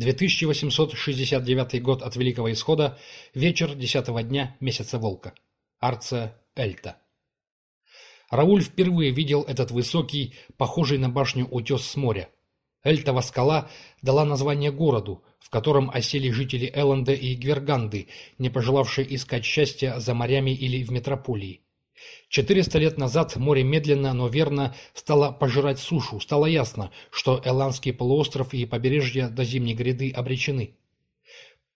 2869 год от Великого Исхода, вечер десятого дня месяца Волка. Арция Эльта. Рауль впервые видел этот высокий, похожий на башню утес с моря. Эльтова скала дала название городу, в котором осели жители Элленда и Гверганды, не пожелавшие искать счастья за морями или в метрополии. Четыреста лет назад море медленно, но верно стало пожирать сушу. Стало ясно, что Эландский полуостров и побережье до зимней гряды обречены.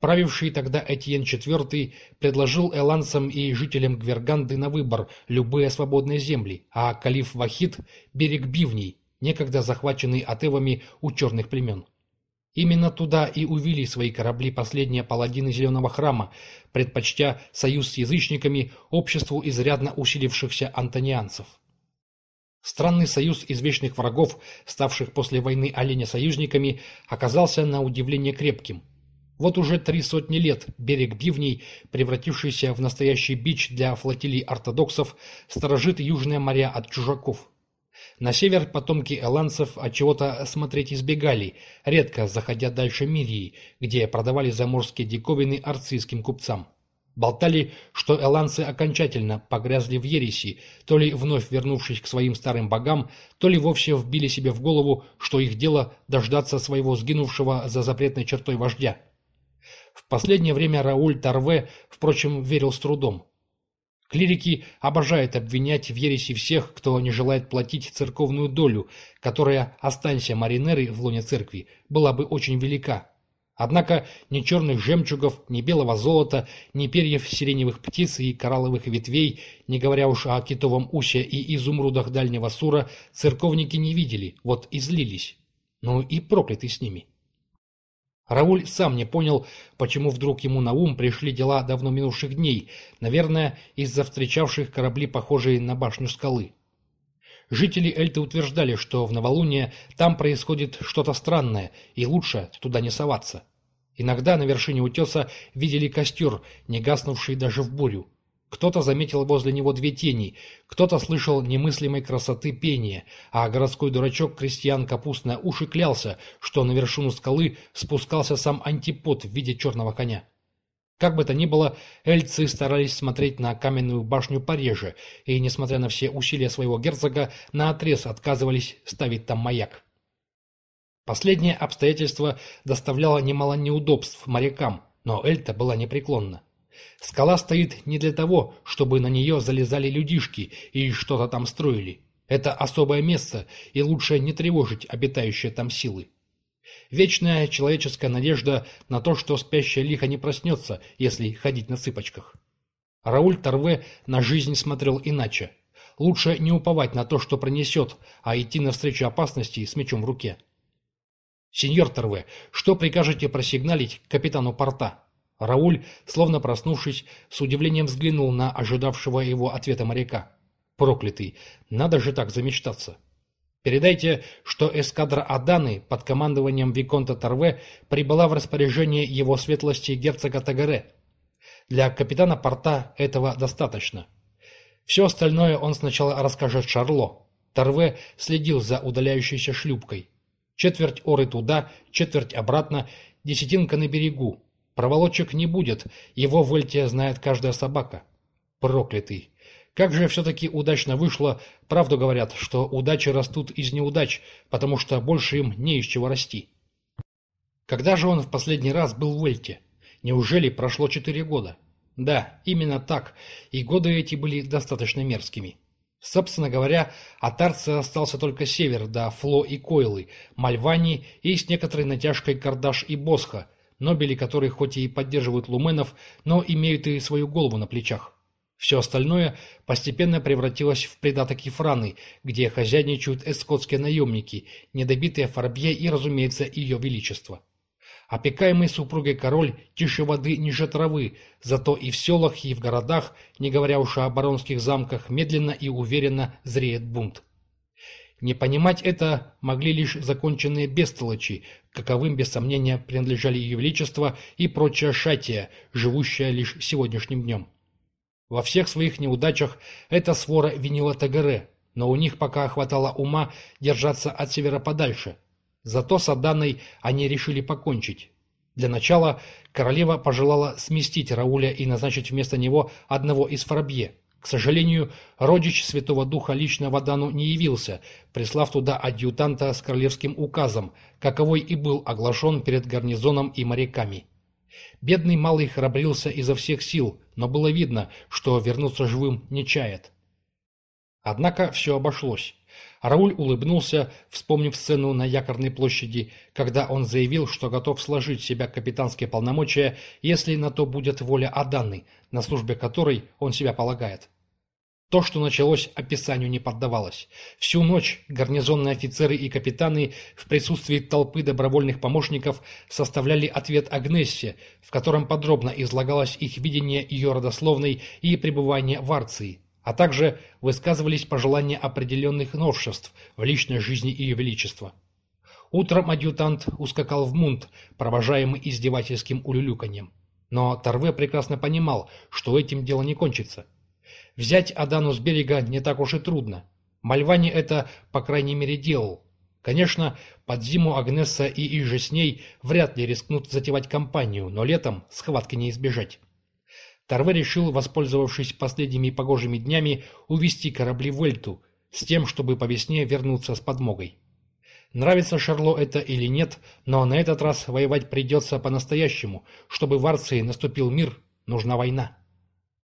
Правивший тогда Этьен IV предложил эландцам и жителям Гверганды на выбор любые свободные земли, а калиф Вахид – берег бивней, некогда захваченный атевами у черных племен. Именно туда и увели свои корабли последние паладины Зеленого храма, предпочтя союз с язычниками обществу изрядно усилившихся антонианцев. Странный союз извечных врагов, ставших после войны оленя союзниками, оказался на удивление крепким. Вот уже три сотни лет берег Бивней, превратившийся в настоящий бич для флотилий ортодоксов, сторожит южные моря от чужаков. На север потомки эланцев от чего-то смотреть избегали, редко заходя дальше Мирии, где продавали заморские диковины арцийским купцам. Болтали, что эланцы окончательно погрязли в ереси, то ли вновь вернувшись к своим старым богам, то ли вовсе вбили себе в голову, что их дело дождаться своего сгинувшего за запретной чертой вождя. В последнее время Рауль Тарве, впрочем, верил с трудом. Клирики обожают обвинять в ереси всех, кто не желает платить церковную долю, которая, останься маринеры в лоне церкви, была бы очень велика. Однако ни черных жемчугов, ни белого золота, ни перьев сиреневых птиц и коралловых ветвей, не говоря уж о китовом усе и изумрудах дальнего сура, церковники не видели, вот и злились. Ну и прокляты с ними. Рауль сам не понял, почему вдруг ему на ум пришли дела давно минувших дней, наверное, из-за встречавших корабли, похожие на башню скалы. Жители Эльты утверждали, что в новолуние там происходит что-то странное, и лучше туда не соваться. Иногда на вершине утеса видели костер, не гаснувший даже в бурю. Кто-то заметил возле него две тени, кто-то слышал немыслимой красоты пения, а городской дурачок крестьян Капустное уши клялся, что на вершину скалы спускался сам антипод в виде черного коня. Как бы то ни было, эльцы старались смотреть на каменную башню пореже, и, несмотря на все усилия своего герцога, наотрез отказывались ставить там маяк. Последнее обстоятельство доставляло немало неудобств морякам, но Эльта была непреклонна. Скала стоит не для того, чтобы на нее залезали людишки и что-то там строили. Это особое место, и лучше не тревожить обитающие там силы. Вечная человеческая надежда на то, что спящая лихо не проснется, если ходить на цыпочках. Рауль Торве на жизнь смотрел иначе. Лучше не уповать на то, что пронесет, а идти навстречу опасности с мечом в руке. «Сеньор Торве, что прикажете просигналить капитану порта?» Рауль, словно проснувшись, с удивлением взглянул на ожидавшего его ответа моряка. «Проклятый! Надо же так замечтаться!» «Передайте, что эскадра Аданы под командованием Виконта Торве прибыла в распоряжение его светлости герцога Тагаре. Для капитана порта этого достаточно. Все остальное он сначала расскажет Шарло. Торве следил за удаляющейся шлюпкой. Четверть оры туда, четверть обратно, десятинка на берегу, Проволочек не будет, его в Эльте знает каждая собака. Проклятый. Как же все-таки удачно вышло, правду говорят, что удачи растут из неудач, потому что больше им не из чего расти. Когда же он в последний раз был в Эльте? Неужели прошло четыре года? Да, именно так, и годы эти были достаточно мерзкими. Собственно говоря, от Арции остался только север, да Фло и Койлы, Мальвани и с некоторой натяжкой Кардаш и Босха, Нобели, которые хоть и поддерживают луменов, но имеют и свою голову на плечах. Все остальное постепенно превратилось в придаток Ефраны, где хозяйничают эскотские наемники, недобитые Фарбье и, разумеется, ее величество. Опекаемый супругой король тише воды ниже травы, зато и в селах, и в городах, не говоря уж о баронских замках, медленно и уверенно зреет бунт. Не понимать это могли лишь законченные бестолочи, каковым без сомнения принадлежали Ее Величество и прочая шатия, живущая лишь сегодняшним днем. Во всех своих неудачах эта свора винила Тагаре, но у них пока хватало ума держаться от севера подальше. Зато с Аданой они решили покончить. Для начала королева пожелала сместить Рауля и назначить вместо него одного из фарабье. К сожалению, родич Святого Духа лично в Адану не явился, прислав туда адъютанта с королевским указом, каковой и был оглашен перед гарнизоном и моряками. Бедный малый храбрился изо всех сил, но было видно, что вернуться живым не чает. Однако все обошлось. Рауль улыбнулся, вспомнив сцену на Якорной площади, когда он заявил, что готов сложить себя капитанские полномочия, если на то будет воля Аданны, на службе которой он себя полагает. То, что началось, описанию не поддавалось. Всю ночь гарнизонные офицеры и капитаны в присутствии толпы добровольных помощников составляли ответ Агнессе, в котором подробно излагалось их видение ее родословной и пребывание в Арции, а также высказывались пожелания определенных новшеств в личной жизни Ее Величества. Утром адъютант ускакал в Мунт, провожаемый издевательским улюлюканьем. Но Торве прекрасно понимал, что этим дело не кончится. Взять Адану с берега не так уж и трудно. Мальвани это, по крайней мере, делал. Конечно, под зиму Агнесса и Иже с ней вряд ли рискнут затевать кампанию, но летом схватки не избежать. Торве решил, воспользовавшись последними погожими днями, увести корабли в Эльту, с тем, чтобы по весне вернуться с подмогой. Нравится Шарло это или нет, но на этот раз воевать придется по-настоящему. Чтобы в Арции наступил мир, нужна война.